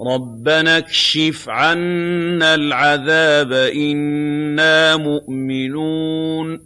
رَبَّنَا اكْشِفْ عَنَّا الْعَذَابَ إِنَّا مُؤْمِنُونَ